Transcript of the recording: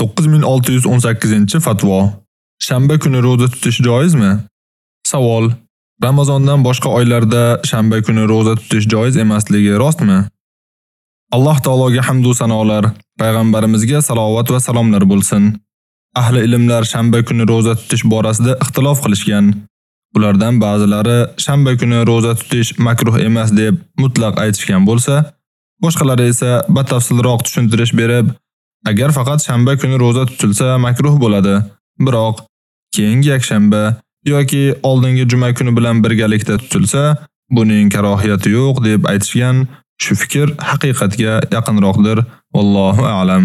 9618-fatvo. Shanba kuni roza tutish joizmi? Savol: Ramazondan boshqa oylarda shanba kuni roza tutish joiz emasligi rostmi? Alloh taologa hamd va sanolar, payg'ambarimizga salovat va salomlar bo'lsin. Ahli ilmlar shanba kuni roza tutish borasida ixtilof qilishgan. Ulardan ba'zilari shanba kuni roza tutish makruh emas deb mutlaq aytishgan bo'lsa, boshqalari esa batafsilroq tushuntirish berib, Agar faqat shanba kuni roza tutilsa makruh bo'ladi. Biroq keyingi yakshanba yoki oldingi juma kuni bilan birgalikda tutilsa, buning karohiyati yo'q deb aytishgan. Shu fikr haqiqatga yaqinroqdir. Vallohu a'lam.